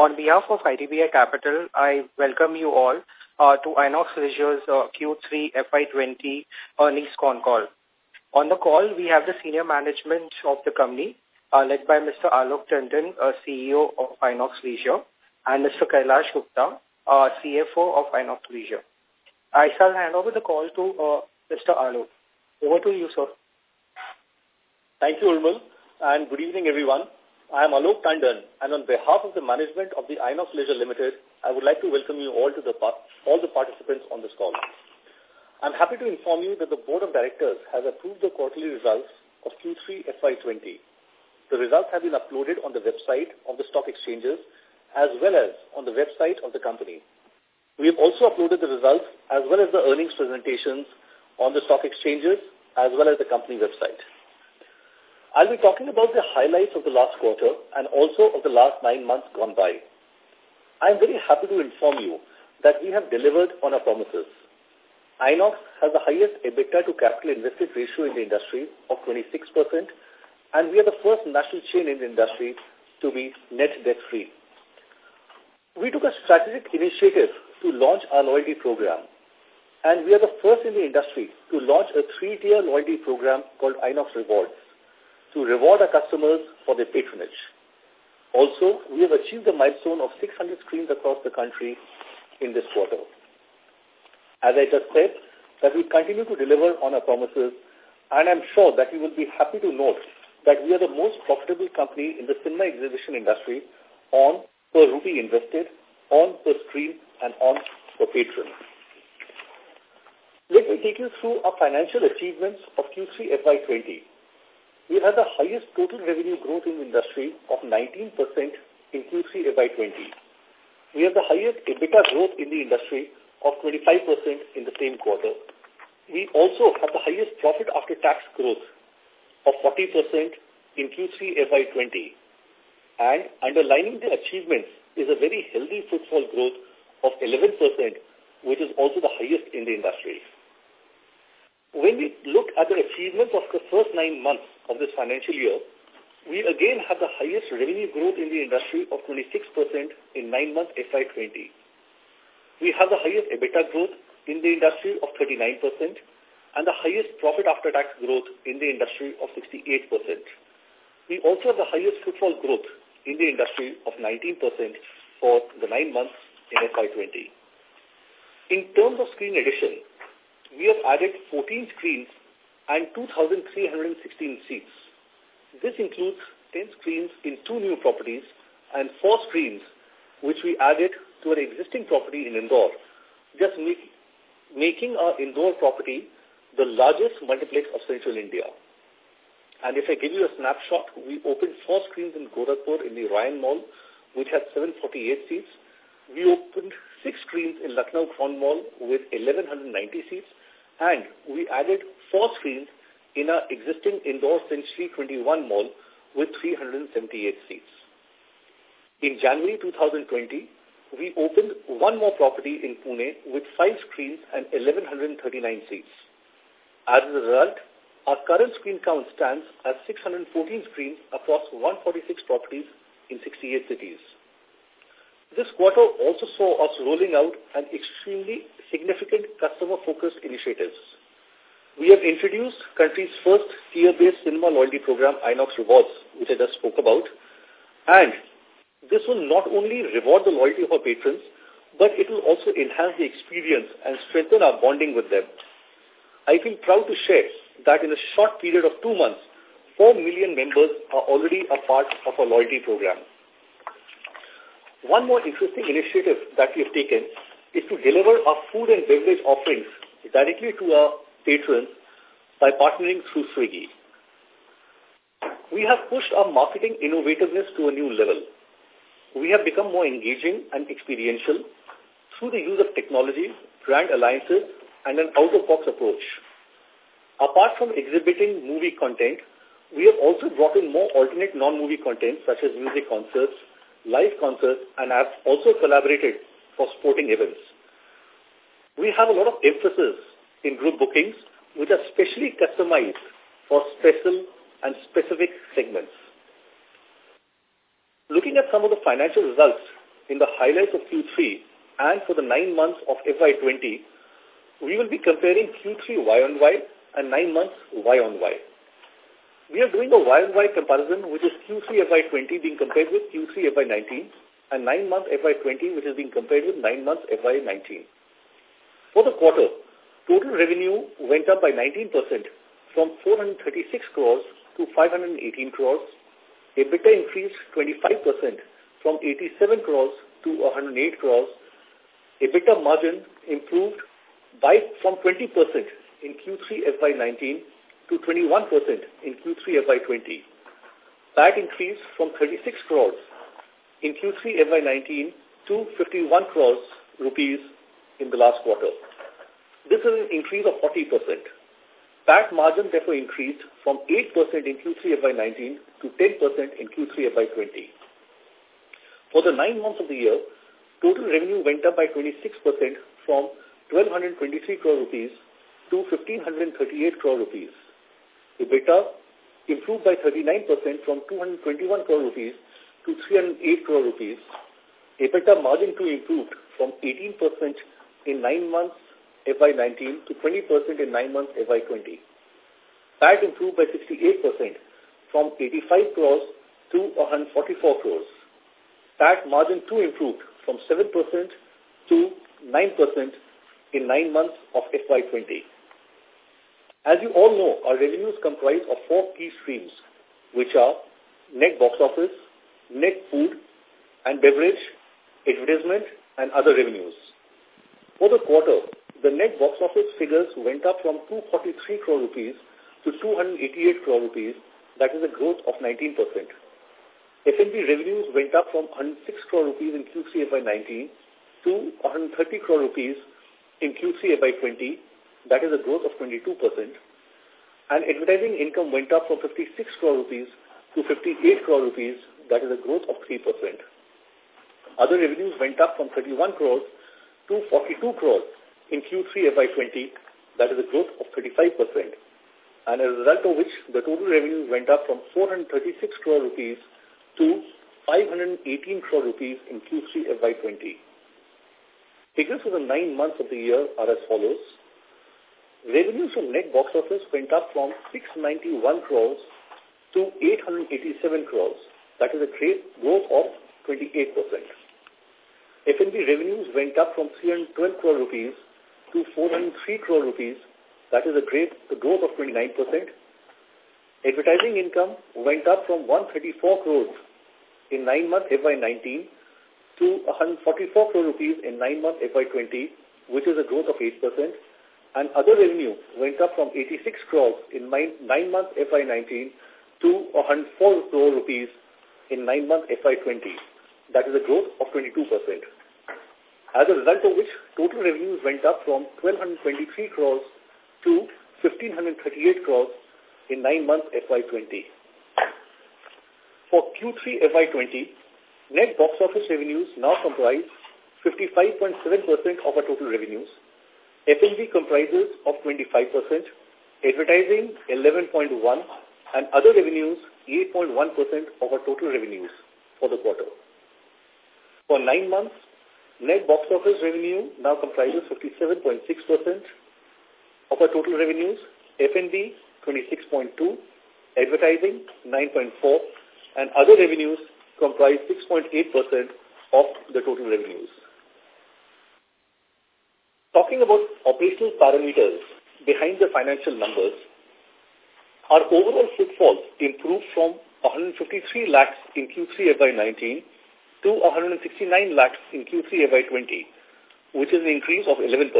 On behalf of IDBI Capital, I welcome you all uh, to Inox Leisure's uh, Q3 FY20 earnings con call. On the call, we have the senior management of the company, uh, led by Mr. Alok Tandon, uh, CEO of Inox Leisure, and Mr. Kailash Gupta, uh, CFO of Inox Leisure. I shall hand over the call to uh, Mr. Alok. Over to you, sir. Thank you, Urmal, and good evening, everyone. I am Alok Tandon, and on behalf of the management of the Inox Leisure Limited, I would like to welcome you all to the all the participants on this call. I'm happy to inform you that the Board of Directors has approved the quarterly results of Q3 FY20. The results have been uploaded on the website of the stock exchanges as well as on the website of the company. We have also uploaded the results as well as the earnings presentations on the stock exchanges as well as the company website. I'll be talking about the highlights of the last quarter and also of the last nine months gone by. I'm very happy to inform you that we have delivered on our promises. Inox has the highest EBITDA to capital invested ratio in the industry of 26% and we are the first national chain in the industry to be net debt-free. We took a strategic initiative to launch our loyalty program and we are the first in the industry to launch a three-tier loyalty program called Inox Rewards to reward our customers for their patronage. Also, we have achieved the milestone of 600 screens across the country in this quarter. As I just said, that we continue to deliver on our promises, and I'm sure that you will be happy to note that we are the most profitable company in the cinema exhibition industry on per rupee invested, on per screen, and on per patron. Let me take you through our financial achievements of Q3 FY20 we had the highest total revenue growth in the industry of 19% in Q3 FY20. We have the highest EBITDA growth in the industry of 25% in the same quarter. We also have the highest profit after tax growth of 40% in Q3 FY20. And underlining the achievements is a very healthy footfall growth of 11%, which is also the highest in the industry. When we look at the achievements of the first nine months of this financial year, we again have the highest revenue growth in the industry of 26% in nine months FY20. We have the highest EBITDA growth in the industry of 39% and the highest profit after tax growth in the industry of 68%. We also have the highest footfall growth in the industry of 19% for the nine months in FY20. In terms of screen addition, we have added 14 screens and 2,316 seats. This includes 10 screens in two new properties and four screens which we added to our existing property in Indore, just make, making our Indore property the largest multiplex of central India. And if I give you a snapshot, we opened four screens in Gorakhpur in the Orion Mall, which had 748 seats. We opened six screens in Lucknow Crown Mall with 1,190 seats and we added four screens in our existing Indore Century 21 mall with 378 seats. In January 2020, we opened one more property in Pune with five screens and 1,139 seats. As a result, our current screen count stands at 614 screens across 146 properties in 68 cities. This quarter also saw us rolling out an extremely significant customer-focused initiatives. We have introduced country's first tier-based cinema loyalty program, Inox Rewards, which I just spoke about. And this will not only reward the loyalty of our patrons, but it will also enhance the experience and strengthen our bonding with them. I feel proud to share that in a short period of two months, 4 million members are already a part of our loyalty program. One more interesting initiative that we have taken is to deliver our food and beverage offerings directly to our patrons by partnering through Swiggy. We have pushed our marketing innovativeness to a new level. We have become more engaging and experiential through the use of technology, brand alliances, and an out-of-box approach. Apart from exhibiting movie content, we have also brought in more alternate non-movie content such as music concerts, live concerts, and have also collaborated for sporting events. We have a lot of emphasis in group bookings, which are specially customized for special and specific segments. Looking at some of the financial results in the highlights of Q3 and for the nine months of FY20, we will be comparing Q3 Y on Y and nine months Y on Y. We are doing a Y on Y comparison, which is Q3 FY20 being compared with Q3 FY19 and nine month FY20, which is being compared with nine months FY19. For the quarter, total revenue went up by 19% from 436 crores to 518 crores. EBITDA increased 25% from 87 crores to 108 crores. EBITDA margin improved by from 20% in Q3 FY19 to 21% in Q3 FY20. That increased from 36 crores in Q3 FY19 to 51 crores rupees in the last quarter. This is an increase of 40%. PAT margin therefore increased from 8% in Q3 FY19 to 10% in Q3 FY20. For the nine months of the year, total revenue went up by 26% from 1223 crore rupees to 1538 crore rupees. EBITDA improved by 39% from 221 crore rupees to 308 crore rupees. EBITDA margin too improved from 18% in nine months FY19 to 20% in nine months FY20. PAT improved by 68% from 85 crores to 144 crores. PAT margin too improved from 7% to 9% in nine months of FY20. As you all know, our revenues comprise of four key streams, which are net box office, net food and beverage, advertisement, and other revenues. For the quarter, the net box office figures went up from 243 crore rupees to 288 crore rupees, that is a growth of 19%. F&B revenues went up from 106 crore rupees in Q3 FY19 to 130 crore rupees in Q3 FY20, that is a growth of 22%. And advertising income went up from 56 crore rupees to 58 crore rupees, that is a growth of 3%. Other revenues went up from 31 crores to 42 crores in Q3 FY20, that is a growth of 35%. And as a result of which, the total revenues went up from 436 crore rupees to 518 crore rupees in Q3 FY20. Figures for the nine months of the year are as follows. Revenues from net box office went up from 691 crores to 887 crores. That is a great growth of 28%. F&B revenues went up from 312 crore rupees to 403 crore rupees. That is a great a growth of 29%. Advertising income went up from 134 crores in nine months FY19 to 144 crore rupees in nine months FY20, which is a growth of 8%. And other revenue went up from 86 crores in nine, months FY19 to 104 crore rupees in nine months FY20. That is a growth of 22%. As a result of which, total revenues went up from 1,223 crores to 1,538 crores in nine months FY20. For Q3 FY20, net box office revenues now comprise 55.7% of our total revenues. F&B comprises of 25%, advertising 11.1%, and other revenues 8.1% of our total revenues for the quarter. For nine months, net box office revenue now comprises 57.6% of our total revenues, F&B 26.2, advertising 9.4, and other revenues comprise 6.8% of the total revenues. Talking about operational parameters behind the financial numbers, our overall footfall improved from 153 lakhs in Q3 FY19 to 169 lakhs in Q3 FY20, which is an increase of 11%.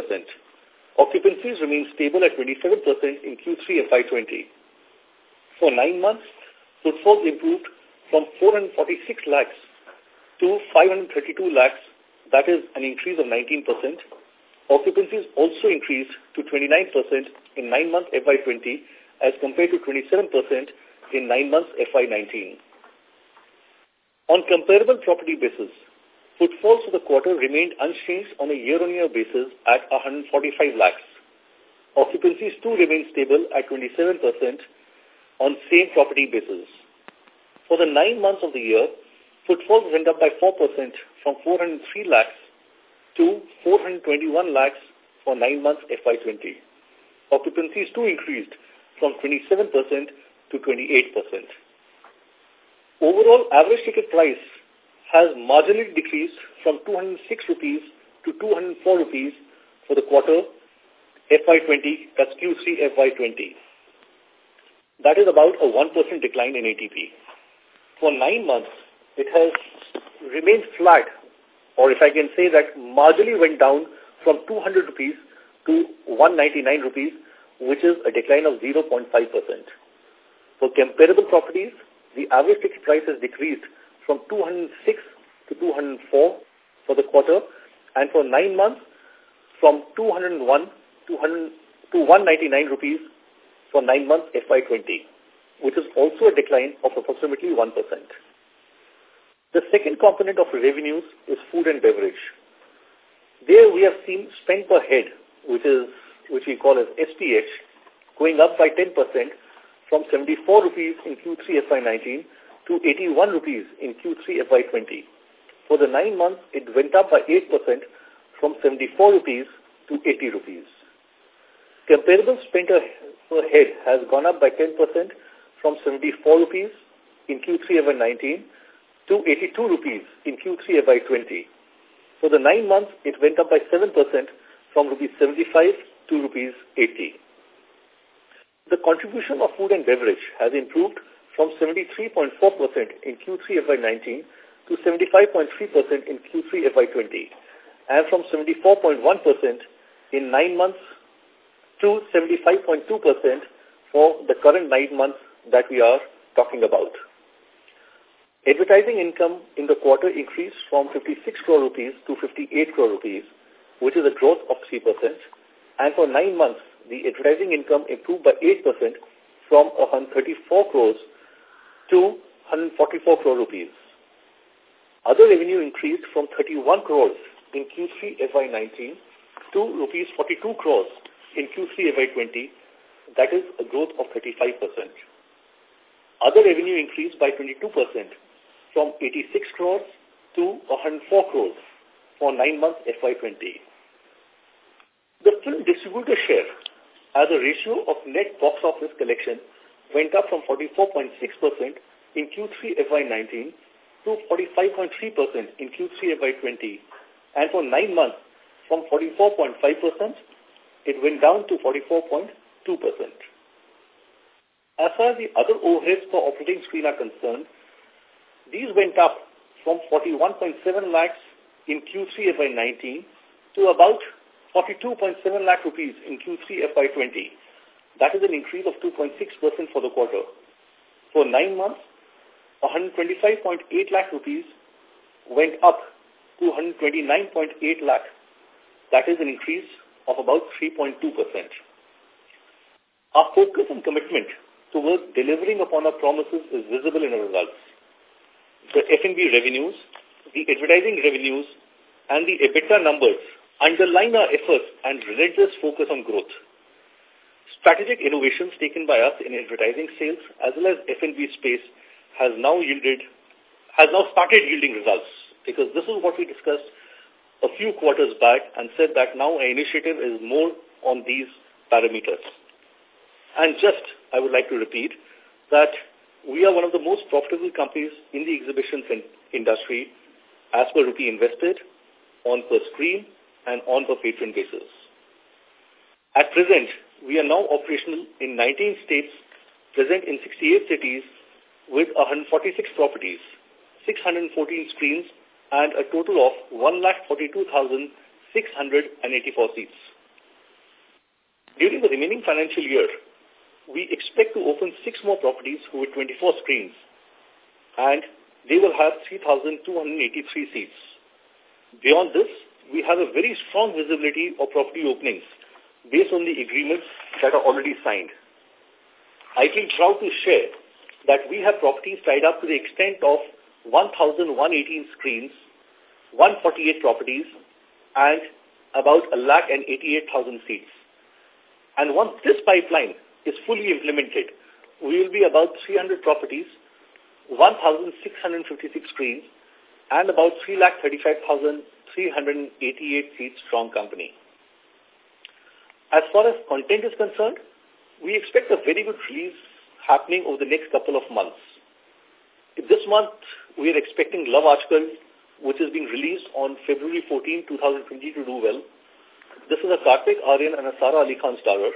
Occupancies remain stable at 27% in Q3 FY20. For nine months, footfalls improved from 446 lakhs to 532 lakhs, that is an increase of 19%. Occupancies also increased to 29% in nine months FY20 as compared to 27% in nine months FY19. On comparable property basis, footfalls for the quarter remained unchanged on a year-on-year -year basis at 145 lakhs. Occupancies too remained stable at 27% on same property basis. For the nine months of the year, footfalls went up by 4% from 403 lakhs to 421 lakhs for nine months FY20. Occupancies too increased from 27% to 28%. Overall average ticket price has marginally decreased from 206 rupees to 204 rupees for the quarter FY20, that's Q3 FY20. That is about a 1% decline in ATP. For nine months, it has remained flat, or if I can say that marginally went down from 200 rupees to 199 rupees, which is a decline of 0.5%. For comparable properties, the average ticket price has decreased from 206 to 204 for the quarter, and for nine months, from 201 to, 199 rupees for nine months FY20, which is also a decline of approximately 1%. The second component of revenues is food and beverage. There we have seen spend per head, which is which we call as SPH, going up by 10% from 74 rupees in Q3 FY19 to 81 rupees in Q3 FY20. For the nine months, it went up by 8% from 74 rupees to 80 rupees. Comparable spend per head has gone up by 10% from 74 rupees in Q3 FY19 to 82 rupees in Q3 FY20. For the nine months, it went up by 7% from rupees 75 to rupees 80. The contribution of food and beverage has improved from 73.4% in Q3 FY19 to 75.3% in Q3 FY20 and from 74.1% in nine months to 75.2% for the current nine months that we are talking about. Advertising income in the quarter increased from 56 crore rupees to 58 crore rupees, which is a growth of 3%. And for nine months, the advertising income improved by 8% from 134 crores to 144 crore rupees. Other revenue increased from 31 crores in Q3 FY19 to rupees 42 crores in Q3 FY20. That is a growth of 35%. Other revenue increased by 22% from 86 crores to 104 crores for nine months FY20. The film distributor share as a ratio of net box office collection went up from 44.6% in Q3 FY19 to 45.3% in Q3 FY20 and for nine months from 44.5% it went down to 44.2%. As far as the other overheads for operating screen are concerned, these went up from 41.7 lakhs in Q3 FY19 to about 42.7 lakh rupees in Q3 FY20. That is an increase of 2.6% for the quarter. For nine months, 125.8 lakh rupees went up to 129.8 lakh. That is an increase of about 3.2%. Our focus and commitment towards delivering upon our promises is visible in our results. The F&B revenues, the advertising revenues, and the EBITDA numbers underline our efforts and relentless focus on growth. Strategic innovations taken by us in advertising sales as well as F&B space has now yielded, has now started yielding results because this is what we discussed a few quarters back and said that now our initiative is more on these parameters. And just, I would like to repeat that we are one of the most profitable companies in the exhibition industry as per rupee invested, on per screen, and on per patron basis. At present, we are now operational in 19 states, present in 68 cities with 146 properties, 614 screens, and a total of 1,42,684 seats. During the remaining financial year, we expect to open six more properties with 24 screens, and they will have 3,283 seats. Beyond this, we have a very strong visibility of property openings based on the agreements that are already signed. I feel proud to share that we have properties tied up to the extent of 1,118 screens, 148 properties, and about a lakh and 88,000 seats. And once this pipeline is fully implemented, we will be about 300 properties, 1,656 screens, and about 3,35,388 seats strong company. As far as content is concerned, we expect a very good release happening over the next couple of months. This month, we are expecting Love Aajkal, which is being released on February 14, 2020 to do well. This is a Kartik Aaryan and a Sara Ali Khan starer.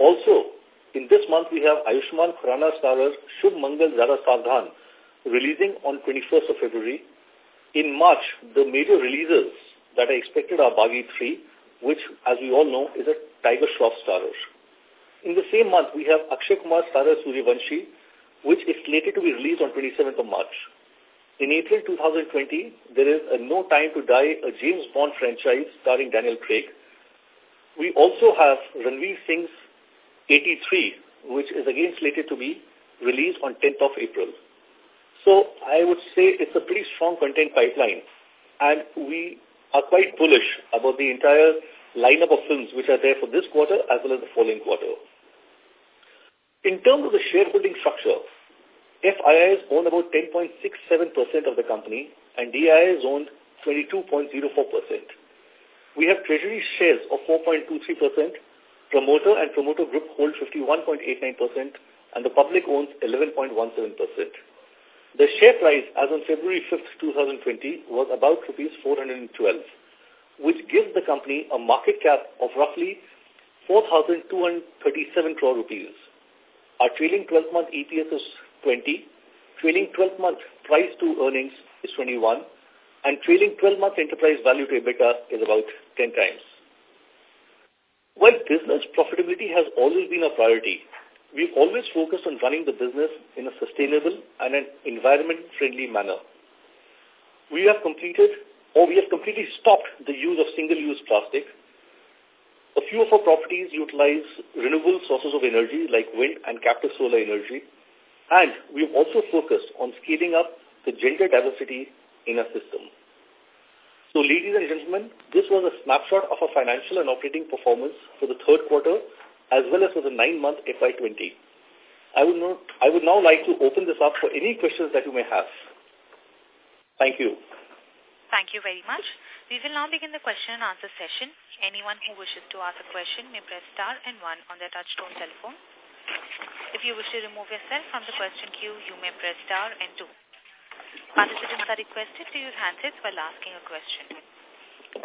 Also, in this month, we have Ayushmann Khurrana starer Shubh Mangal Zyada Saavdhan releasing on 21st of February. In March, the major releases that are expected are Baaghi 3, which, as we all know, is a Tiger Shroff starer. In the same month, we have Akshay Kumar starer Sooryavanshi, which is slated to be released on 27th of March. In April 2020, there is a No Time to Die, a James Bond franchise starring Daniel Craig. We also have Ranveer Singh's 83, which is again slated to be released on 10th of April. So I would say it's a pretty strong content pipeline, and we are quite bullish about the entire lineup of films which are there for this quarter as well as the following quarter. In terms of the shareholding structure, FIIs own about 10.67% of the company and DIIs owned 22.04%. We have treasury shares of 4.23%, promoter and promoter group hold 51.89%, and the public owns 11.17%. The share price as on February 5th, 2020 was about rupees 412, which gives the company a market cap of roughly 4,237 crore rupees. Our trailing 12-month EPS is 20, trailing 12-month price to earnings is 21, and trailing 12-month enterprise value to EBITDA is about 10 times. While business profitability has always been a priority, we've always focused on running the business in a sustainable and an environment-friendly manner. We have completed, or we have completely stopped the use of single-use plastic a few of our properties utilize renewable sources of energy like wind and captive solar energy. And we've also focused on scaling up the gender diversity in our system. So, ladies and gentlemen, this was a snapshot of our financial and operating performance for the third quarter as well as for the nine-month FY20. I would, not, I would now like to open this up for any questions that you may have. Thank you. Thank you very much. We will now begin the question and answer session. Anyone who wishes to ask a question may press star and one on their touchtone telephone. If you wish to remove yourself from the question queue, you may press star and two. Participants are requested to use handsets while asking a question.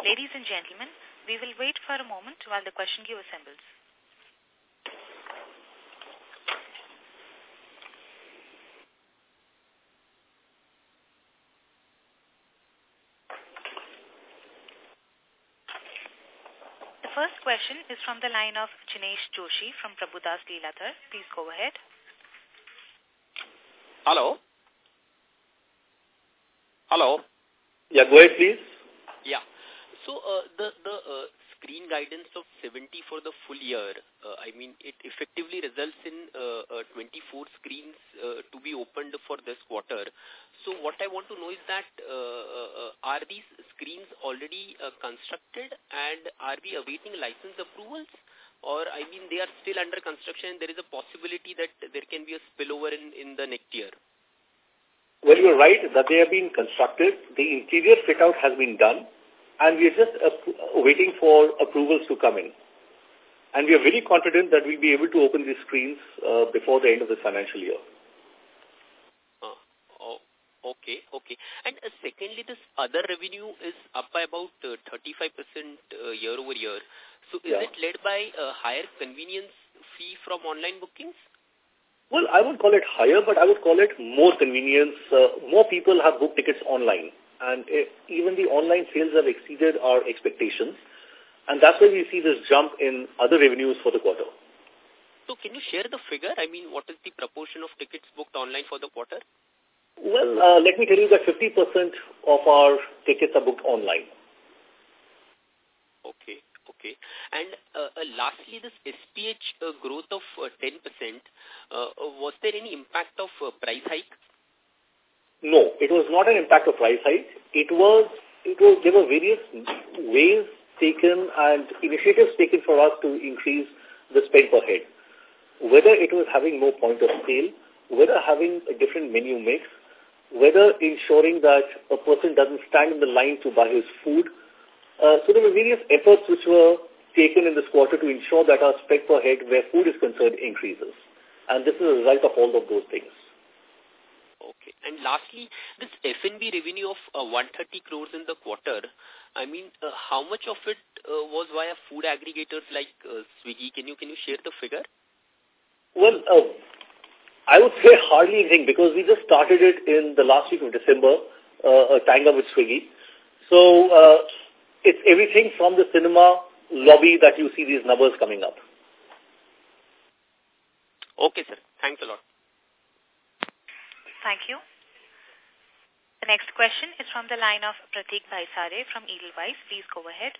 Ladies and gentlemen, we will wait for a moment while the question queue assembles. The first question is from the line of Jinesh Joshi from Prabhudas Lilladher. Please go ahead. Hello. Hello. Yeah, go ahead, please. Yeah. So uh, the the uh, screen guidance of 70 for the full year, uh, I mean, it effectively results in uh, uh, 24 screens uh, to be opened for this quarter. So what I want to know is that uh, uh, are these screens already uh, constructed and are we awaiting license approvals? Or, I mean, they are still under construction and there is a possibility that there can be a spillover in, in the next year? Well, you're right that they have been constructed. The interior fit-out has been done and we are just uh, waiting for approvals to come in. And we are very confident that we'll be able to open these screens uh, before the end of the financial year. Okay, okay. And uh, secondly, this other revenue is up by about 35% uh, uh, year over year. So is yeah. it led by a higher convenience fee from online bookings? Well, I would call it higher, but I would call it more convenience. Uh, more people have booked tickets online. And uh, even the online sales have exceeded our expectations. And that's why we see this jump in other revenues for the quarter. So can you share the figure? I mean, what is the proportion of tickets booked online for the quarter? Well, uh, let me tell you that 50% of our tickets are booked online. Okay, okay. And uh, uh, lastly, this SPH uh, growth of 10%, uh, uh, was there any impact of uh, price hike? No, it was not an impact of price hike. It was, it was, there were various ways taken and initiatives taken for us to increase the spend per head. Whether it was having more point of sale, whether having a different menu mix, whether ensuring that a person doesn't stand in the line to buy his food. Uh, so there were various efforts which were taken in this quarter to ensure that our spec per head where food is concerned increases. And this is a result of all of those things. Okay. And lastly, this F&B revenue of uh, 130 crores in the quarter, I mean, uh, how much of it uh, was via food aggregators like uh, Swiggy? Can you can you share the figure? Well, uh, I would say hardly anything because we just started it in the last week of December, uh, tying up with Swiggy. So uh, it's everything from the cinema lobby that you see these numbers coming up. Okay, sir. Thanks a lot. Thank you. The next question is from the line of Pratik Baisare from Edelweiss. Please go ahead.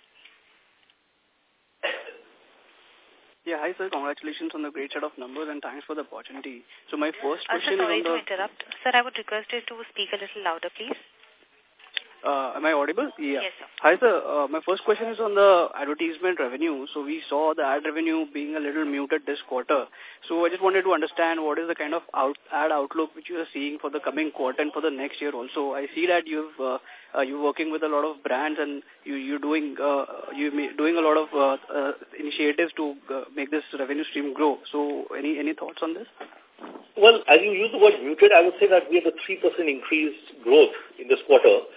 Yeah, hi sir. Congratulations on the great set of numbers and thanks for the opportunity. So my first question uh, sir, sorry is on to interrupt. Sir, I would request you to speak a little louder, please. Uh, am I audible? Yeah. Yes, sir. Hi, sir. Uh, my first question is on the advertisement revenue. So we saw the ad revenue being a little muted this quarter. So I just wanted to understand what is the kind of out, ad outlook which you are seeing for the coming quarter and for the next year also. I see that you've uh, uh, you're working with a lot of brands and you you're doing uh, you doing a lot of uh, uh, initiatives to uh, make this revenue stream grow. So any any thoughts on this? Well, as you use the word muted, I would say that we have a 3% increased growth in this quarter.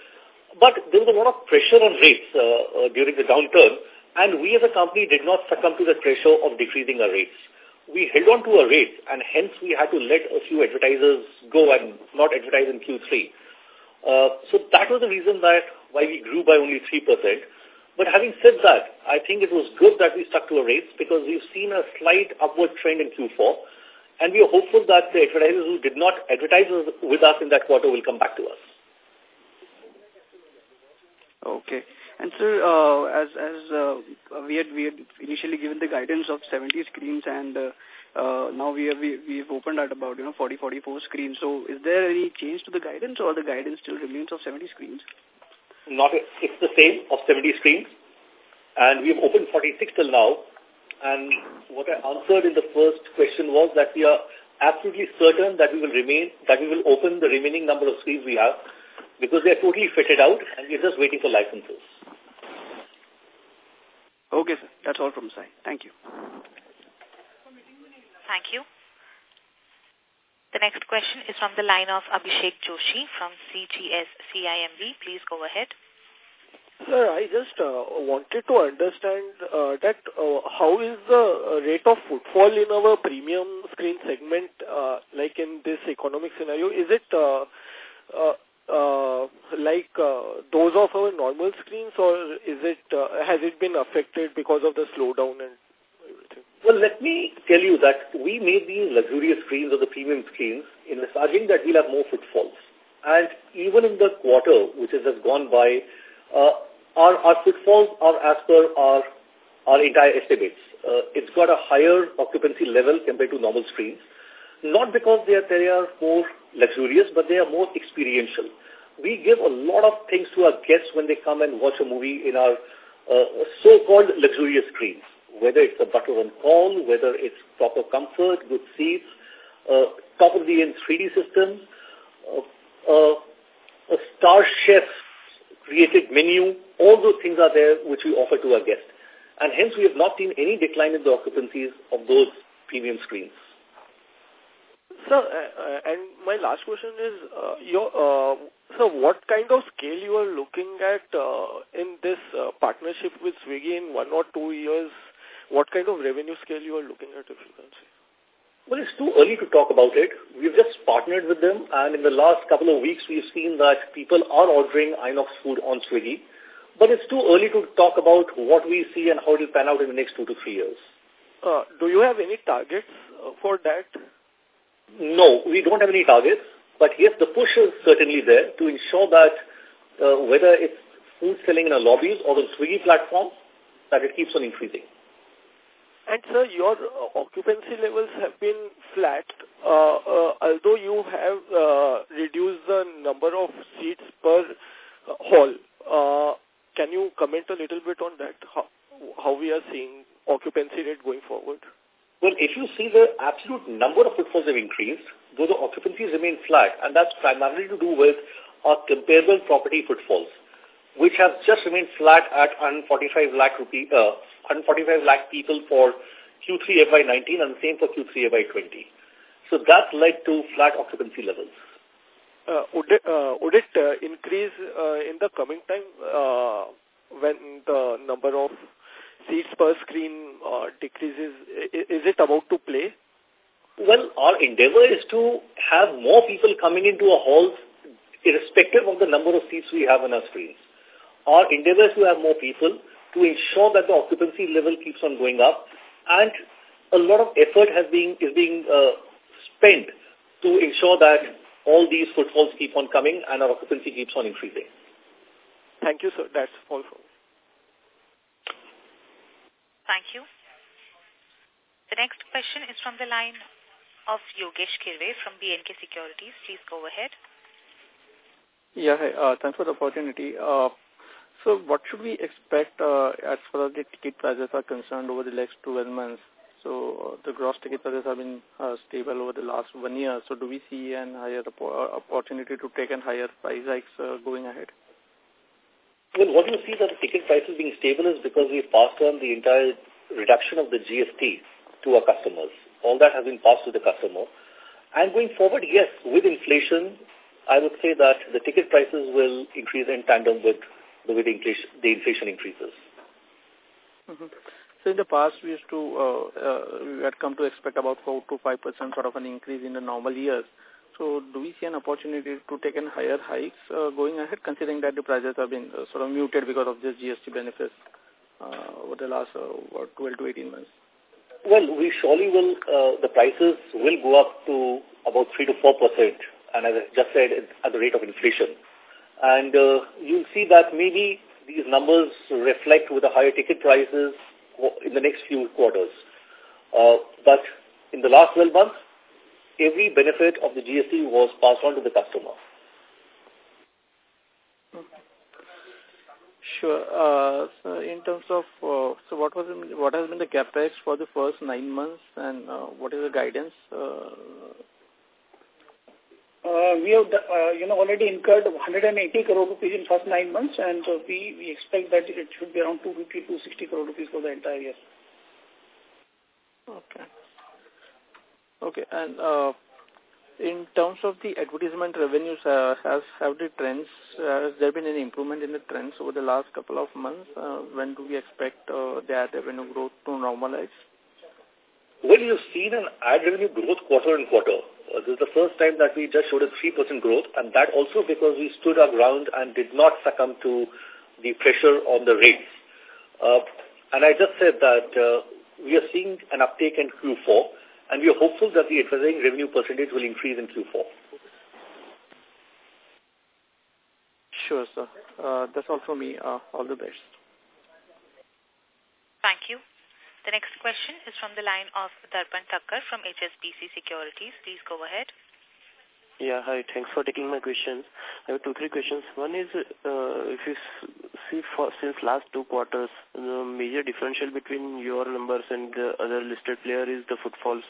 But there was a lot of pressure on rates uh, uh, during the downturn, and we as a company did not succumb to the pressure of decreasing our rates. We held on to our rates, and hence we had to let a few advertisers go and not advertise in Q3. Uh, so that was the reason that why we grew by only 3%. But having said that, I think it was good that we stuck to our rates because we've seen a slight upward trend in Q4. And we are hopeful that the advertisers who did not advertise with us in that quarter will come back to us. Okay. And sir, uh, as as uh, we had we had initially given the guidance of 70 screens, and uh, uh, now we have we we've opened at about you know 40 44 screens. So is there any change to the guidance, or the guidance still remains of 70 screens? Not it's the same of 70 screens, and we've opened 46 till now. And what I answered in the first question was that we are absolutely certain that we will remain that we will open the remaining number of screens we have because they are totally fitted out and we're just waiting for licenses. Okay, sir. That's all from side. Thank you. Thank you. The next question is from the line of Abhishek Joshi from CGS CIMB. Please go ahead. Sir, I just uh, wanted to understand uh, that uh, how is the rate of footfall in our premium screen segment, uh, like in this economic scenario? Is it uh, like uh, those of our normal screens or is it uh, has it been affected because of the slowdown and everything? Well, let me tell you that we made these luxurious screens or the premium screens in envisaging that we'll have more footfalls. And even in the quarter, which has gone by, uh, our, our footfalls are as per our, our entire estimates. Uh, it's got a higher occupancy level compared to normal screens. Not because they are, they are more luxurious, but they are more experiential. We give a lot of things to our guests when they come and watch a movie in our uh, so-called luxurious screens, whether it's a butter on call, whether it's proper comfort, good seats, uh, top of the end 3D systems, uh, uh, a star chef created menu, all those things are there which we offer to our guests. And hence we have not seen any decline in the occupancies of those premium screens. Sir, uh, uh, and my last question is, uh, your, uh, so what kind of scale you are looking at uh, in this uh, partnership with Swiggy in one or two years? What kind of revenue scale you are looking at, if you can say? Well, it's too early to talk about it. We've just partnered with them, and in the last couple of weeks, we've seen that people are ordering Inox food on Swiggy. But it's too early to talk about what we see and how it will pan out in the next two to three years. Uh, do you have any targets uh, for that? No, we don't have any targets. But yes, the push is certainly there to ensure that uh, whether it's food selling in our lobbies or the Swiggy platform, that it keeps on increasing. And sir, your occupancy levels have been flat, uh, uh, although you have uh, reduced the number of seats per uh, hall. Uh, can you comment a little bit on that? How, how we are seeing occupancy rate going forward? Well, if you see the absolute number of footfalls have increased, though the occupancies remain flat, and that's primarily to do with our comparable property footfalls, which have just remained flat at 145 lakh rupee, uh, 145 lakh people for Q3 FY19 and same for Q3 FY20. So that led to flat occupancy levels. Uh, would it, uh, would it uh, increase uh, in the coming time uh, when the number of seats per screen uh, decreases? Is it about to play? Well, our endeavor is to have more people coming into our halls irrespective of the number of seats we have on our screens. Our endeavor is to have more people to ensure that the occupancy level keeps on going up and a lot of effort has been is being uh, spent to ensure that all these footfalls keep on coming and our occupancy keeps on increasing. Thank you, sir. That's all. Thank you. The next question is from the line of Yogesh Kirve from B&K Securities. Please go ahead. Yeah, hi. Uh, thanks for the opportunity. Uh, so what should we expect uh, as far as the ticket prices are concerned over the next 12 months? So uh, the gross ticket prices have been uh, stable over the last one year. So do we see an higher uh, opportunity to take an higher price hikes uh, going ahead? Well, what you see that the ticket prices being stable is because we've passed on the entire reduction of the GST to our customers. All that has been passed to the customer. And going forward, yes, with inflation, I would say that the ticket prices will increase in tandem with the way the inflation, the inflation increases. Mm -hmm. So in the past, we used to, uh, uh, we had come to expect about 4 to 5% sort of an increase in the normal years. So do we see an opportunity to take in higher hikes uh, going ahead, considering that the prices have been uh, sort of muted because of this GST benefits uh, over the last uh, what, 12 to 18 months? Well, we surely will, uh, the prices will go up to about 3 to 4%, and as I just said, at the rate of inflation. And uh, you'll see that maybe these numbers reflect with the higher ticket prices in the next few quarters. Uh, but in the last 12 months, every benefit of the GST was passed on to the customer. Sure. Uh, so in terms of, uh, so what was what has been the capex for the first nine months, and uh, what is the guidance uh, uh, we have, uh, you know, already incurred 180 crore rupees in first nine months, and uh, we, we expect that it should be around 250 to 60 crore rupees for the entire year. Okay. Okay, and uh, in terms of the advertisement revenues, uh, has have the trends, uh, has there been any improvement in the trends over the last couple of months? Uh, when do we expect uh, the ad revenue growth to normalize? Well, you've seen an ad revenue growth quarter on quarter. Uh, this is the first time that we just showed a 3% growth, and that also because we stood our ground and did not succumb to the pressure on the rates. Uh, and I just said that uh, we are seeing an uptake in Q4, and we are hopeful that the advertising revenue percentage will increase in Q4. Sure, sir. Uh, that's all for me. Uh, all the best. Thank you. The next question is from the line of Darpan Thakkar from HSBC Securities. Please go ahead. Yeah, hi. Thanks for taking my questions. I have two, three questions. One is, uh, if you see for, since last two quarters, the major differential between your numbers and the other listed player is the footfalls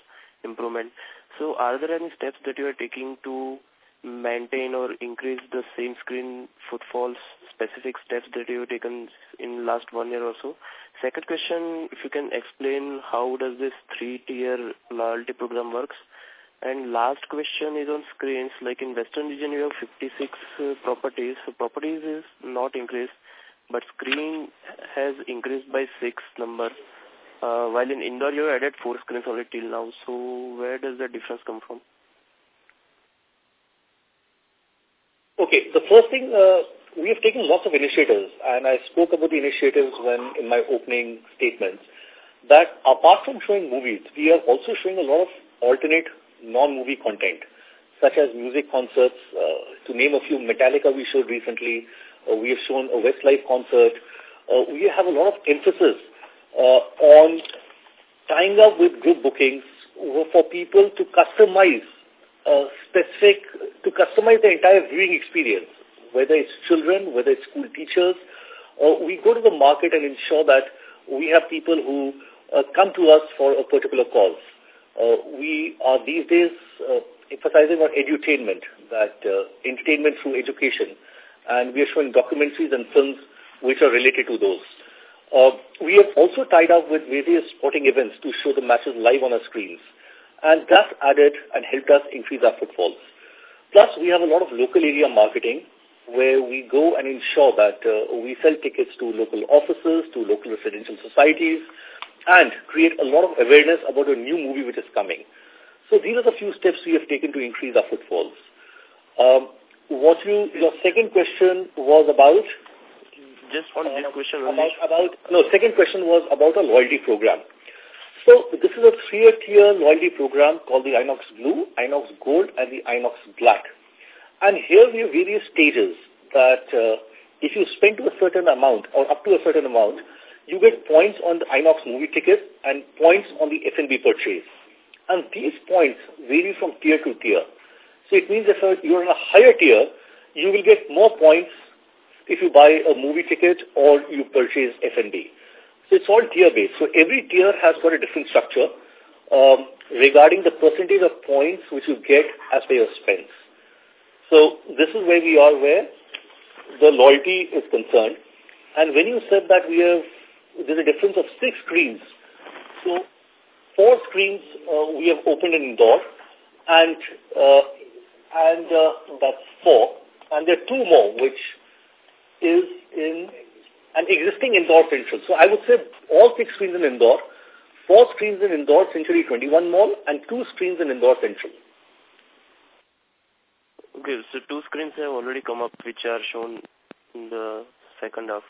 improvement. So are there any steps that you are taking to maintain or increase the same screen footfalls, specific steps that you have taken in last one year or so? Second question, if you can explain how does this three-tier loyalty program works? And last question is on screens, like in Western region you have 56 uh, properties, so properties is not increased, but screen has increased by six number, uh, while in Indore you added four screens only till now, so where does the difference come from? Okay, the first thing, uh, we have taken lots of initiatives, and I spoke about the initiatives when in my opening statements, that apart from showing movies, we are also showing a lot of alternate non-movie content, such as music concerts. Uh, to name a few, Metallica we showed recently. Uh, we have shown a Westlife concert. Uh, we have a lot of emphasis uh, on tying up with group bookings for people to customize specific, to customize the entire viewing experience, whether it's children, whether it's school teachers. We go to the market and ensure that we have people who uh, come to us for a particular cause. Uh, we are these days uh, emphasizing on edutainment, that entertainment through education, and we are showing documentaries and films which are related to those. Uh, we have also tied up with various sporting events to show the matches live on our screens, and that's added and helped us increase our footfalls. Plus, we have a lot of local area marketing where we go and ensure that uh, we sell tickets to local offices, to local residential societies, and create a lot of awareness about a new movie which is coming. So these are the few steps we have taken to increase our footfalls. Um, what you, your second question was about? Just on this question about, about, no, second question was about a loyalty program. So this is a three-tier loyalty program called the Inox Blue, Inox Gold, and the Inox Black. And here we have various stages that uh, if you spend to a certain amount or up to a certain amount, you get points on the Inox movie ticket and points on the F&B purchase. And these points vary from tier to tier. So it means if you're in a higher tier, you will get more points if you buy a movie ticket or you purchase F&B. So it's all tier-based. So every tier has got a different structure um, regarding the percentage of points which you get as per your spends. So this is where we are where the loyalty is concerned. And when you said that we have, there's a difference of six screens. So four screens uh, we have opened in Indore and, uh, and uh, that's four. And there are two more which is in an existing Indore Central. So I would say all six screens in Indore, four screens in Indore Century 21 Mall and two screens in Indore Central. Okay, so two screens have already come up which are shown in the second half.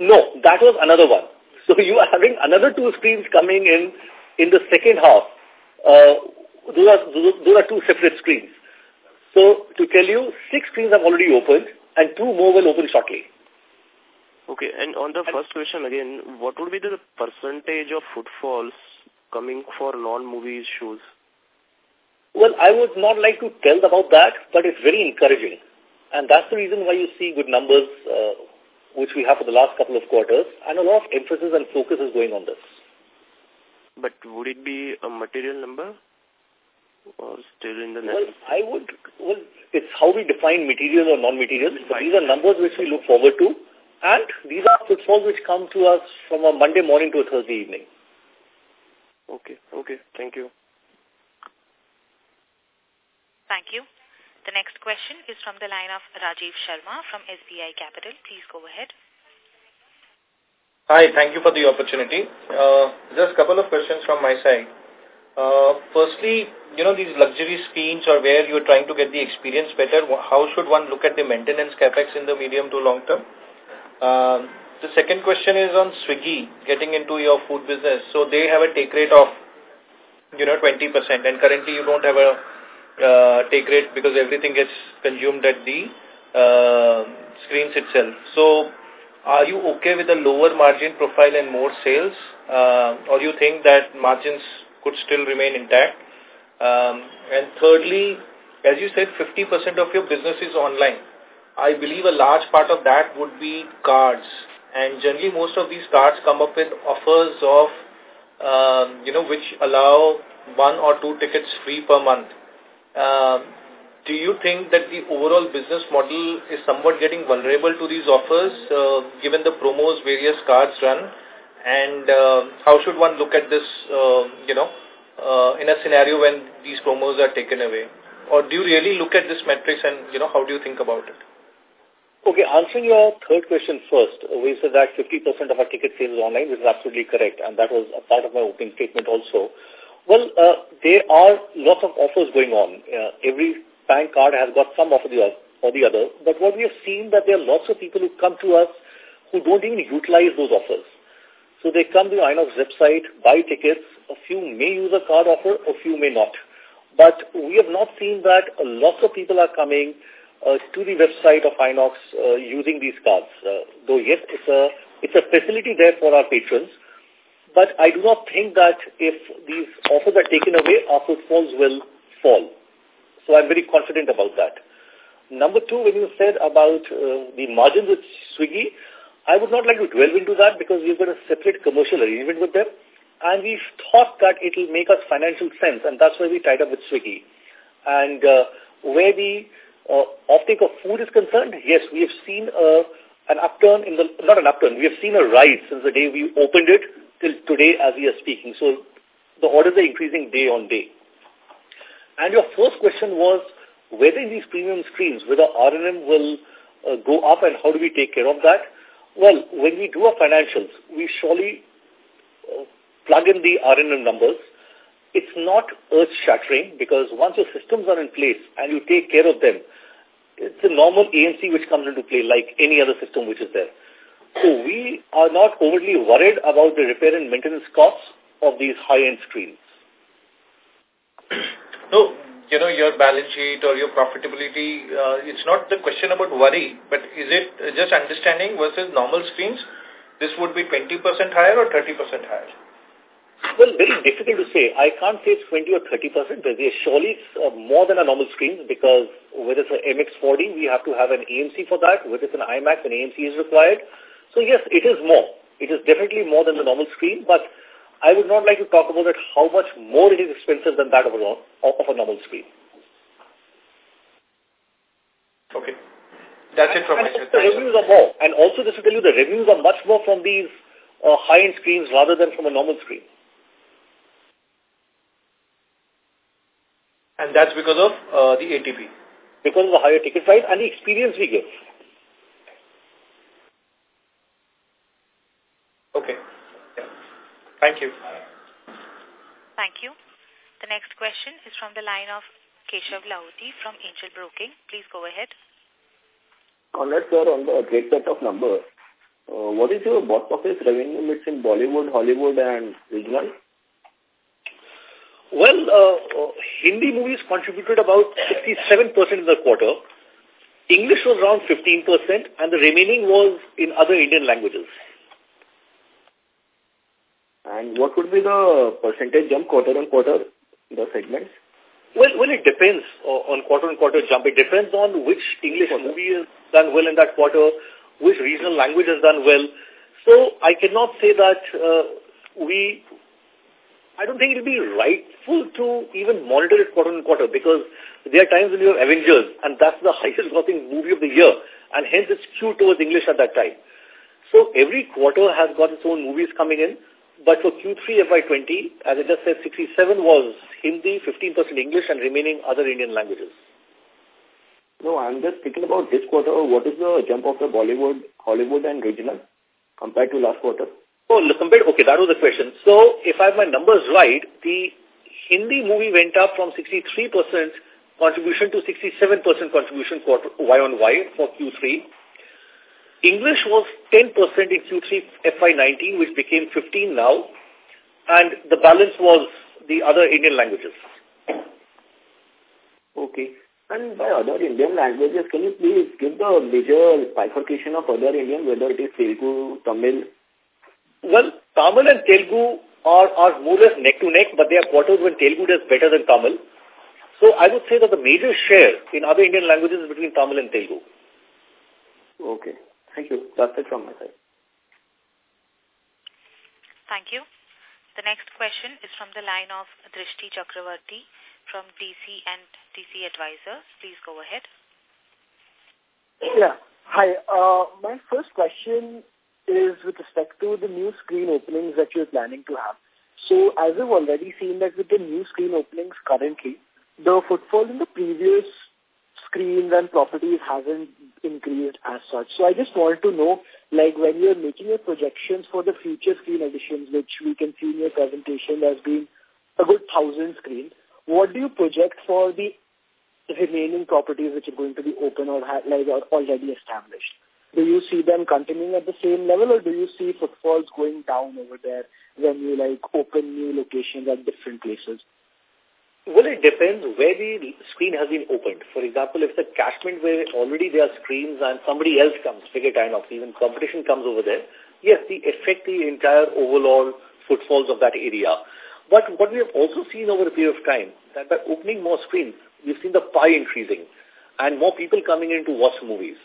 No, that was another one. So you are having another two screens coming in in the second half. Uh, those, are, those are two separate screens. So to tell you, six screens have already opened and two more will open shortly. Okay, and on the first question again, what would be the percentage of footfalls coming for non-movie shows? Well, I would not like to tell about that, but it's very encouraging. And that's the reason why you see good numbers, uh, which we have for the last couple of quarters, and a lot of emphasis and focus is going on this. But would it be a material number? Or still in the Well, I would, well, it's how we define material or non-material. These are numbers which we look forward to. And these are footfalls which come to us from a Monday morning to a Thursday evening. Okay, okay. Thank you. Thank you. The next question is from the line of Rajiv Sharma from SBI Capital. Please go ahead. Hi, thank you for the opportunity. Uh, just a couple of questions from my side. Uh, firstly, you know, these luxury screens or where you're trying to get the experience better, how should one look at the maintenance capex in the medium to long term? Uh, the second question is on Swiggy, getting into your food business. So they have a take rate of, you know, 20% and currently you don't have a uh, take rate because everything gets consumed at the uh, screens itself. So are you okay with a lower margin profile and more sales uh, or you think that margins could still remain intact? Um, and thirdly, as you said, 50% of your business is online. I believe a large part of that would be cards. And generally most of these cards come up with offers of, um, you know, which allow one or two tickets free per month. Um, do you think that the overall business model is somewhat getting vulnerable to these offers, uh, given the promos various cards run? And uh, how should one look at this, uh, you know, uh, in a scenario when these promos are taken away? Or do you really look at this metrics and, you know, how do you think about it? Okay, answering your third question first, we said that 50% of our ticket sales online, which is absolutely correct, and that was a part of my opening statement also. Well, uh, there are lots of offers going on. Uh, every bank card has got some offer or the other, but what we have seen that there are lots of people who come to us who don't even utilize those offers. So they come to the Inox website, buy tickets, a few may use a card offer, a few may not. But we have not seen that lots of people are coming uh, to the website of Inox uh, using these cards. Uh, though yes, it's a, it's a facility there for our patrons, but I do not think that if these offers are taken away, our footfalls will fall. So I'm very confident about that. Number two, when you said about uh, the margins with Swiggy, I would not like to dwell into that because we've got a separate commercial arrangement with them. And we thought that it will make us financial sense, and that's why we tied up with Swiggy. And uh, where the uh, offtake of food is concerned, yes, we have seen uh, an upturn in the, not an upturn, we have seen a rise since the day we opened it till today as we are speaking. So the orders are increasing day on day. And your first question was whether in these premium screens, whether R&M will uh, go up and how do we take care of that? Well, when we do our financials, we surely uh, plug in the R&M numbers. It's not earth-shattering because once your systems are in place and you take care of them, it's a normal AMC which comes into play like any other system which is there. So we are not overly worried about the repair and maintenance costs of these high-end screens. No, you know, your balance sheet or your profitability, uh, it's not the question about worry, but is it just understanding versus normal screens? This would be 20% higher or 30% higher? Well, very difficult to say. I can't say it's 20 or 30 percent, but surely it's uh, more than a normal screen because whether it's an MX4D, we have to have an AMC for that. Whether it's an IMAX, an AMC is required. So yes, it is more. It is definitely more than the normal screen, but I would not like to talk about it how much more it is expensive than that of a, of a normal screen. Okay. That's it from my side. The revenues are more. And also just to tell you, the revenues are much more from these uh, high-end screens rather than from a normal screen. And that's because of uh, the ATP? Because of the higher ticket price and the experience we give. Okay. Yeah. Thank you. Thank you. The next question is from the line of Keshav Lahoti from Angel Broking. Please go ahead. Congrats, sir, on the great set of numbers. Uh, what is your box office revenue mix in Bollywood, Hollywood, and regional? Well, uh, uh, Hindi movies contributed about 67% in the quarter. English was around 15% and the remaining was in other Indian languages. And what would be the percentage jump quarter on quarter, the segments? Well, well, it depends on quarter-on-quarter jump. It depends on which English movie is done well in that quarter, which regional language has done well. So I cannot say that uh, we I don't think it will be rightful to even monitor it quarter on quarter because there are times when you have Avengers and that's the highest grossing movie of the year and hence it's skewed towards English at that time. So every quarter has got its own movies coming in. But for Q3 FY20, as I just said, 67 was Hindi, 15% English and remaining other Indian languages. No, I'm just thinking about this quarter. What is the jump of the Bollywood, Hollywood and regional compared to last quarter? Oh, compared, okay, that was the question. So if I have my numbers right, the Hindi movie went up from 63% contribution to 67% contribution quarter Y on Y for Q3. English was 10% in Q3 FY19, which became 15 now, and the balance was the other Indian languages. Okay. And by other Indian languages, can you please give the major bifurcation of other Indian, whether it is Telugu, Tamil, well, Tamil and Telugu are, are more or less neck to neck, but there are quarters when Telugu does better than Tamil. So I would say that the major share in other Indian languages is between Tamil and Telugu. Okay. Thank you. That's it from my side. Thank you. The next question is from the line of Drishti Chakravarti from DC and DC Advisors. Please go ahead. Yeah. Hi. Uh, my first question is with respect to the new screen openings that you're planning to have. So as we've already seen that with the new screen openings currently, the footfall in the previous screens and properties hasn't increased as such. So I just want to know, like when you're making your projections for the future screen additions, which we can see in your presentation as being a good thousand screens, what do you project for the remaining properties which are going to be open or like are already established? do you see them continuing at the same level or do you see footfalls going down over there when you like open new locations at different places? Well, it depends where the screen has been opened. For example, if the catchment where already there are screens and somebody else comes, figure time of even competition comes over there, yes, the affect the entire overall footfalls of that area. But what we have also seen over a period of time, that by opening more screens, we've seen the pie increasing and more people coming in to watch movies.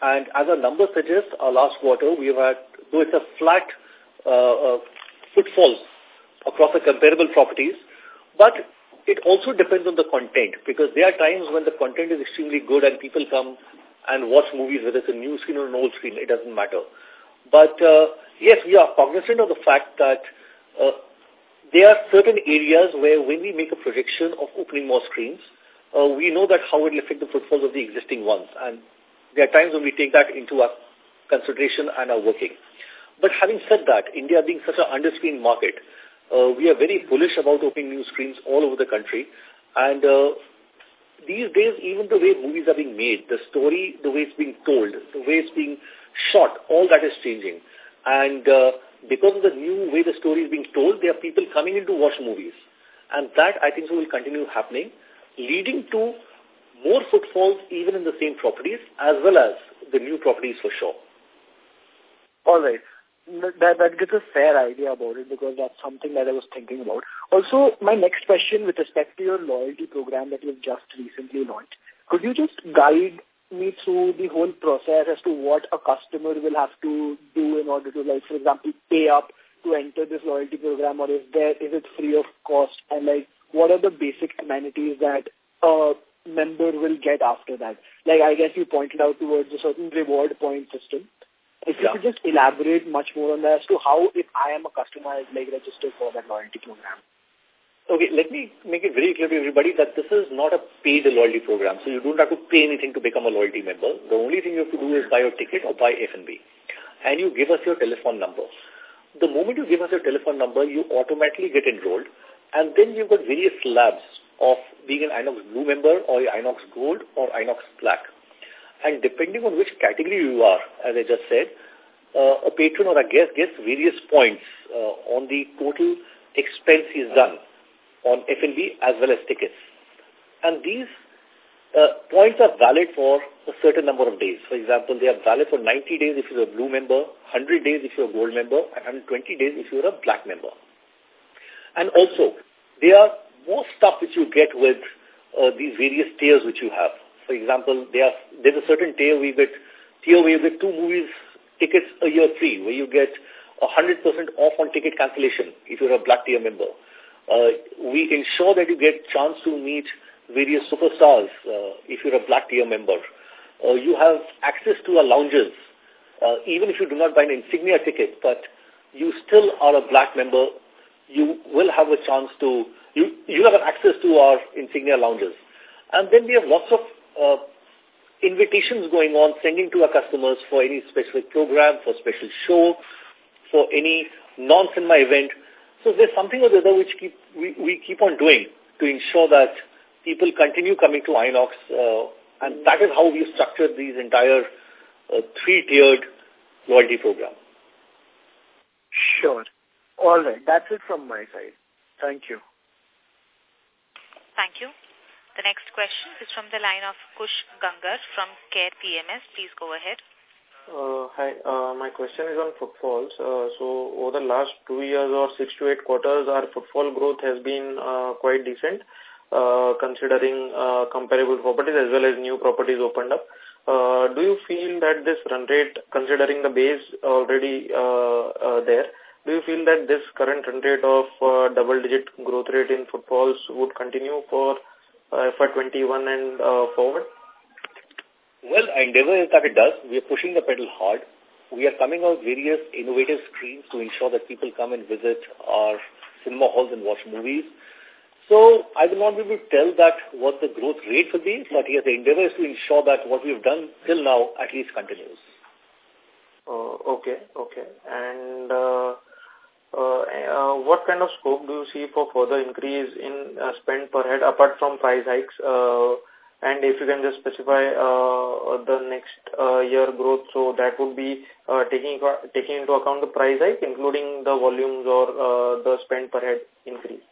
And as our number suggests, our last quarter, we have had, though it's a flat uh, uh, across the comparable properties, but it also depends on the content because there are times when the content is extremely good and people come and watch movies, whether it's a new screen or an old screen, it doesn't matter. But uh, yes, we are cognizant of the fact that uh, there are certain areas where when we make a projection of opening more screens, uh, we know that how it will affect the footfalls of the existing ones. And there are times when we take that into our consideration and are working. But having said that, India being such an under-screened market, uh, we are very bullish about opening new screens all over the country. And uh, these days, even the way movies are being made, the story, the way it's being told, the way it's being shot, all that is changing. And uh, because of the new way the story is being told, there are people coming in to watch movies. And that, I think, so will continue happening, leading to more footfalls even in the same properties as well as the new properties for sure. All right. That, that gives a fair idea about it because that's something that I was thinking about. Also, my next question with respect to your loyalty program that you've just recently launched, could you just guide me through the whole process as to what a customer will have to do in order to, like, for example, pay up to enter this loyalty program or is there, is it free of cost and like, what are the basic amenities that a member will get after that? Like, I guess you pointed out towards a certain reward point system. If you could just elaborate much more on that as to how, if I am a customer, I like register for that loyalty program. Okay, let me make it very clear to everybody that this is not a paid loyalty program. So you don't have to pay anything to become a loyalty member. The only thing you have to do is buy your ticket or buy F&B. And you give us your telephone number. The moment you give us your telephone number, you automatically get enrolled. And then you've got various slabs of being an Inox Blue member or Inox Gold or Inox Black. And depending on which category you are, as I just said, uh, a patron or a guest gets various points uh, on the total expense he's done on F&B as well as tickets. And these uh, points are valid for a certain number of days. For example, they are valid for 90 days if you're a blue member, 100 days if you're a gold member, and 120 days if you're a black member. And also, there are more stuff which you get with uh, these various tiers which you have. For example, there's a certain tier you get, tier where you get two movies tickets a year free, where you get 100% off on ticket cancellation if you're a black tier member. Uh, we ensure that you get chance to meet various superstars uh, if you're a black tier member. Uh, you have access to our lounges, uh, even if you do not buy an insignia ticket, but you still are a black member, you will have a chance to, you, you have access to our insignia lounges. And then we have lots of uh, invitations going on, sending to our customers for any specific program, for special show, for any non-cinema event. So there's something or the other which keep, we, we keep on doing to ensure that people continue coming to Inox, uh, and that is how we structured these entire uh, three-tiered loyalty program. Sure. All right. That's it from my side. Thank you. Thank you. The next question is from the line of Kush Gangar from Care PMS. Please go ahead. Uh, hi, uh, my question is on footfalls. Uh, so over the last two years or six to eight quarters, our footfall growth has been uh, quite decent, uh, considering uh, comparable properties as well as new properties opened up. Uh, do you feel that this run rate, considering the base already uh, uh, there, do you feel that this current run rate of uh, double-digit growth rate in footfalls would continue for uh, for 21 and uh, forward? Well, our endeavor is that it does. We are pushing the pedal hard. We are coming out various innovative screens to ensure that people come and visit our cinema halls and watch movies. So I will not be able to tell that what the growth rate will be, but yes, the endeavor is to ensure that what we have done till now at least continues. Uh, okay, okay. And uh, what kind of scope do you see for further increase in uh, spend per head apart from price hikes? Uh, and if you can just specify uh, the next uh, year growth, so that would be uh, taking taking into account the price hike, including the volumes or uh, the spend per head increase.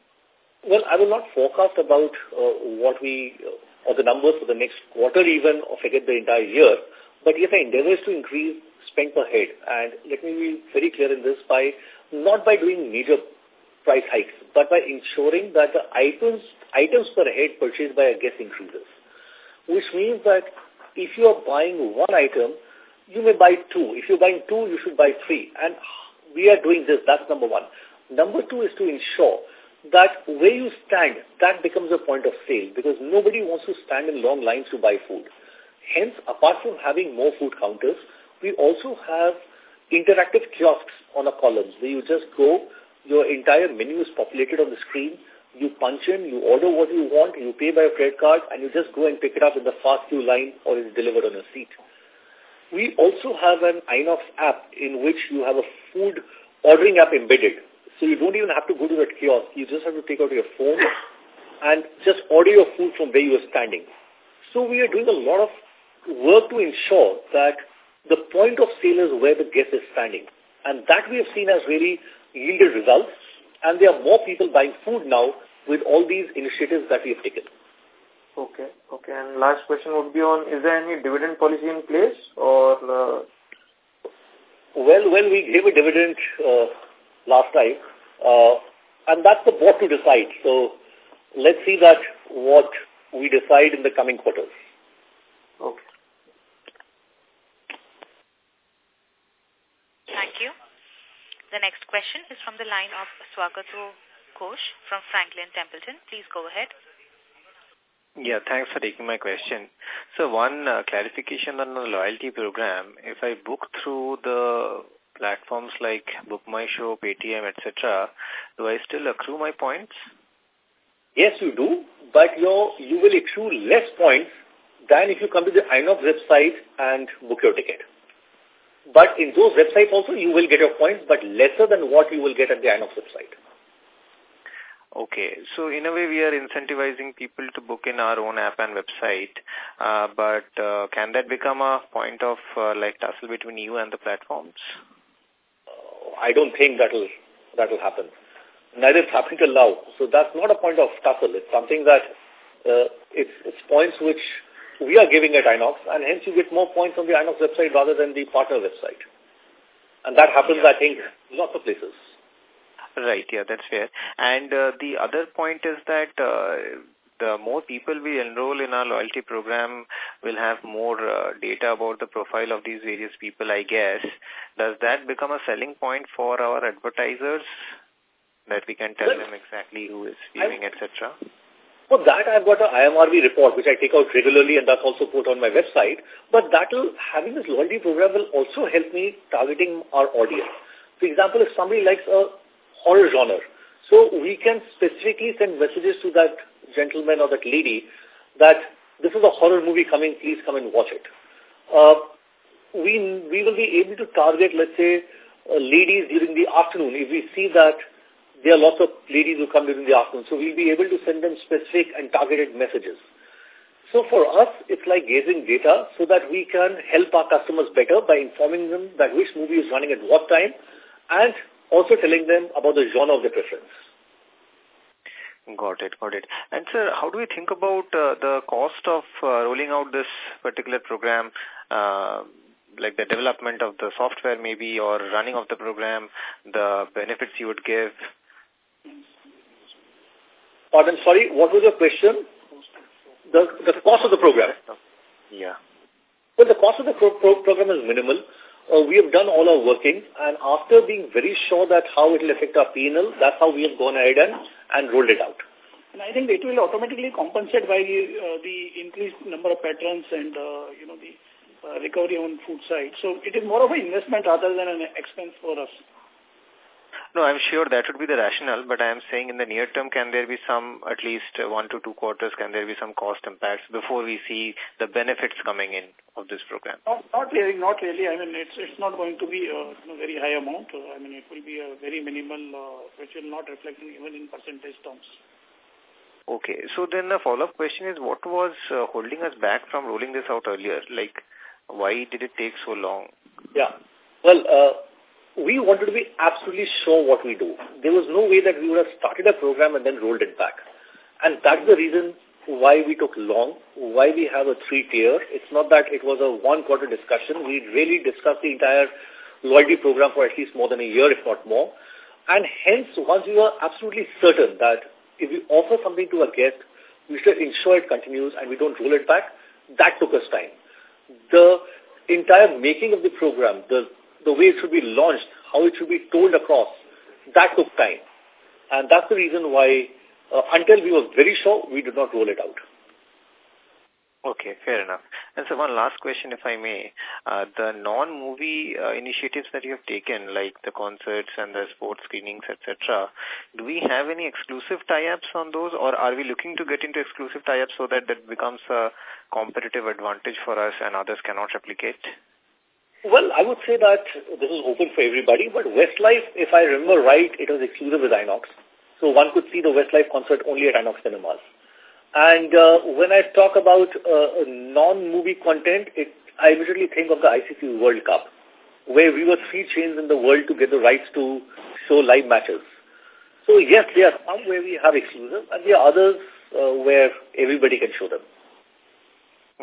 Well, I will not forecast about uh, what we uh, or the numbers for the next quarter even or forget the entire year. But yes, our endeavor is to increase spend per head. And let me be very clear in this by not by doing major price hikes, but by ensuring that the items items per head purchased by a guest increases. Which means that if you are buying one item, you may buy two. If you're buying two, you should buy three. And we are doing this. That's number one. Number two is to ensure that where you stand, that becomes a point of sale because nobody wants to stand in long lines to buy food. Hence, apart from having more food counters, we also have interactive kiosks on our columns where you just go, your entire menu is populated on the screen, you punch in, you order what you want, you pay by a credit card, and you just go and pick it up in the fast queue line or it's delivered on a seat. We also have an Inox app in which you have a food ordering app embedded. So you don't even have to go to that kiosk. You just have to take out your phone and just order your food from where you are standing. So we are doing a lot of work to ensure that the point of sale is where the guest is standing. And that we have seen has really yielded results. And there are more people buying food now with all these initiatives that we have taken. Okay, okay. And last question would be on, is there any dividend policy in place or... Uh... Well, well, we gave a dividend uh, last time, uh, and that's the board to decide. So let's see that what we decide in the coming quarters. Okay. Thank you. The next question is from the line of Swagato Ghosh from Franklin Templeton. Please go ahead. Yeah, thanks for taking my question. So one uh, clarification on the loyalty program. If I book through the platforms like Book My Show, Paytm, etc., do I still accrue my points? Yes, you do, but you you will accrue less points than if you come to the INOX website and book your ticket. But in those websites also, you will get your points, but lesser than what you will get at the INOX website. Okay, so in a way we are incentivizing people to book in our own app and website, uh, but uh, can that become a point of uh, like tussle between you and the platforms? I don't think that will that will happen. Neither it's happened till now, so that's not a point of tussle. It's something that uh, it's it's points which we are giving at Inox, and hence you get more points on the Inox website rather than the partner website. And that happens, yeah. I think, lots of places. Right, yeah, that's fair. And uh, the other point is that uh, the more people we enroll in our loyalty program we'll have more uh, data about the profile of these various people, I guess. Does that become a selling point for our advertisers that we can tell them exactly who is viewing, etc.? For that, I've got an IMRB report, which I take out regularly, and that's also put on my website. But that will, having this loyalty program will also help me targeting our audience. For example, if somebody likes a horror genre. So we can specifically send messages to that gentleman or that lady that this is a horror movie coming, please come and watch it. Uh, we, we will be able to target, let's say, uh, ladies during the afternoon. If we see that there are lots of ladies who come during the afternoon, so we'll be able to send them specific and targeted messages. So for us, it's like gazing data so that we can help our customers better by informing them that which movie is running at what time and also telling them about the genre of their preference. Got it, got it. And sir, how do we think about uh, the cost of uh, rolling out this particular program, uh, like the development of the software maybe or running of the program, the benefits you would give? Pardon, sorry, what was your question? The, the cost of the program? Yeah. Well, the cost of the pro pro program is minimal uh, we have done all our working, and after being very sure that how it will affect our P&L, that's how we have gone ahead and, and rolled it out. And I think it will automatically compensate by the, uh, the increased number of patrons and, uh, you know, the uh, recovery on food side. So it is more of an investment rather than an expense for us. No, I'm sure that would be the rationale, but I am saying in the near term, can there be some, at least one to two quarters, can there be some cost impacts before we see the benefits coming in of this program? Not, not really, not really. I mean, it's it's not going to be a you know, very high amount. Uh, I mean, it will be a very minimal, uh, which will not reflect even in percentage terms. Okay, so then the follow-up question is, what was uh, holding us back from rolling this out earlier? Like, why did it take so long? Yeah, well, uh, we wanted to be absolutely sure what we do. There was no way that we would have started a program and then rolled it back. And that's the reason why we took long, why we have a three-tier. It's not that it was a one-quarter discussion. We really discussed the entire loyalty program for at least more than a year, if not more. And hence, once we were absolutely certain that if we offer something to a guest, we should ensure it continues and we don't roll it back, that took us time. The entire making of the program, the, the way it should be launched, how it should be told across, that took time. And that's the reason why, uh, until we were very sure, we did not roll it out. Okay, fair enough. And so one last question, if I may. Uh, the non-movie uh, initiatives that you have taken, like the concerts and the sports screenings, etc., do we have any exclusive tie-ups on those, or are we looking to get into exclusive tie-ups so that that becomes a competitive advantage for us and others cannot replicate? Well, I would say that this is open for everybody, but Westlife, if I remember right, it was exclusive with Inox. So one could see the Westlife concert only at Inox Cinemas. And uh, when I talk about uh, non-movie content, it, I immediately think of the ICC World Cup, where we were three chains in the world to get the rights to show live matches. So yes, there are some where we have exclusive, and there are others uh, where everybody can show them.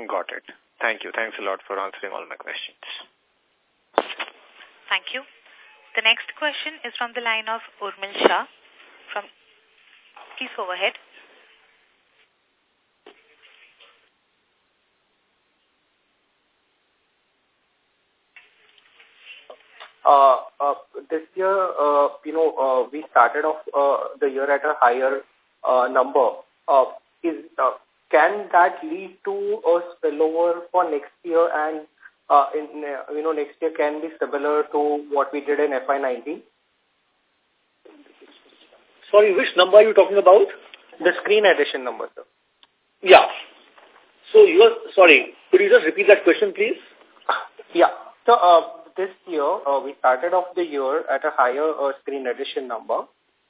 Got it. Thank you. Thanks a lot for answering all my questions. Thank you. The next question is from the line of Urmil Shah from... Please go ahead. Uh, uh, this year, uh, you know, uh, we started off uh, the year at a higher uh, number. Uh, is uh, Can that lead to a spillover for next year and uh, in, uh, you know, next year can be similar to what we did in FY19? Sorry, which number are you talking about? The screen addition number, sir. Yeah. So you are, sorry, could you just repeat that question, please? Yeah. So uh, this year, uh, we started off the year at a higher uh, screen addition number.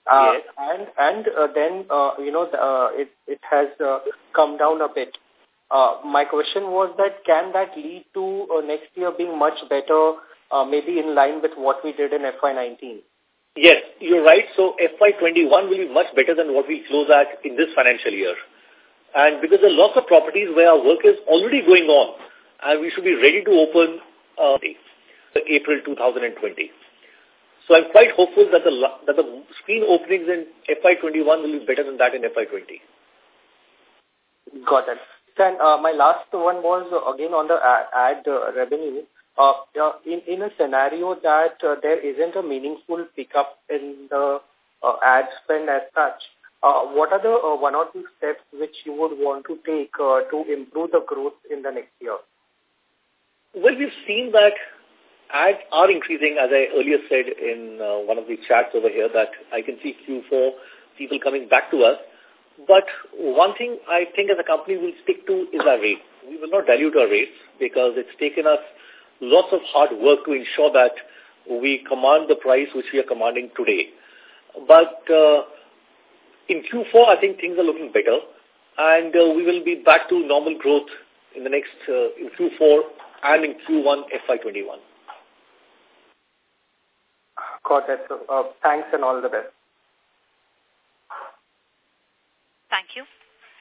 Uh, yes. And, and uh, then, uh, you know, the, uh, it, it has uh, come down a bit. Uh, my question was that can that lead to uh, next year being much better, uh, maybe in line with what we did in FY19? Yes, you're right. So FY21 will be much better than what we close at in this financial year. And because there are lots of properties where our work is already going on, and we should be ready to open uh, April 2020. So I'm quite hopeful that the that the screen openings in FY21 will be better than that in FY20. Got it. Then uh, my last one was uh, again on the ad, ad uh, revenue. Uh, uh, in, in a scenario that uh, there isn't a meaningful pickup in the uh, ad spend as such, uh, what are the uh, one or two steps which you would want to take uh, to improve the growth in the next year? Well, we've seen that ads are increasing, as I earlier said in uh, one of the chats over here, that I can see Q4 people coming back to us. But one thing I think as a company we'll stick to is our rate. We will not dilute our rates because it's taken us lots of hard work to ensure that we command the price which we are commanding today. But uh, in Q4, I think things are looking better, and uh, we will be back to normal growth in the next uh, in Q4 and in Q1 FY21. Got it. So, uh, thanks and all the best. Thank you.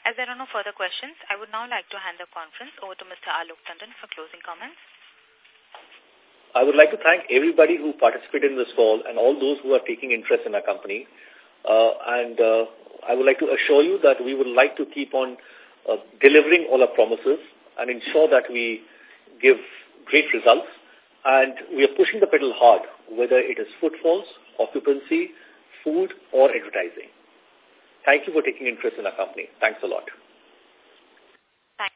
As there are no further questions, I would now like to hand the conference over to Mr. Alok Tandon for closing comments. I would like to thank everybody who participated in this call and all those who are taking interest in our company. Uh, and uh, I would like to assure you that we would like to keep on uh, delivering all our promises and ensure that we give great results. And we are pushing the pedal hard, whether it is footfalls, occupancy, food, or advertising. Thank you for taking interest in our company. Thanks a lot.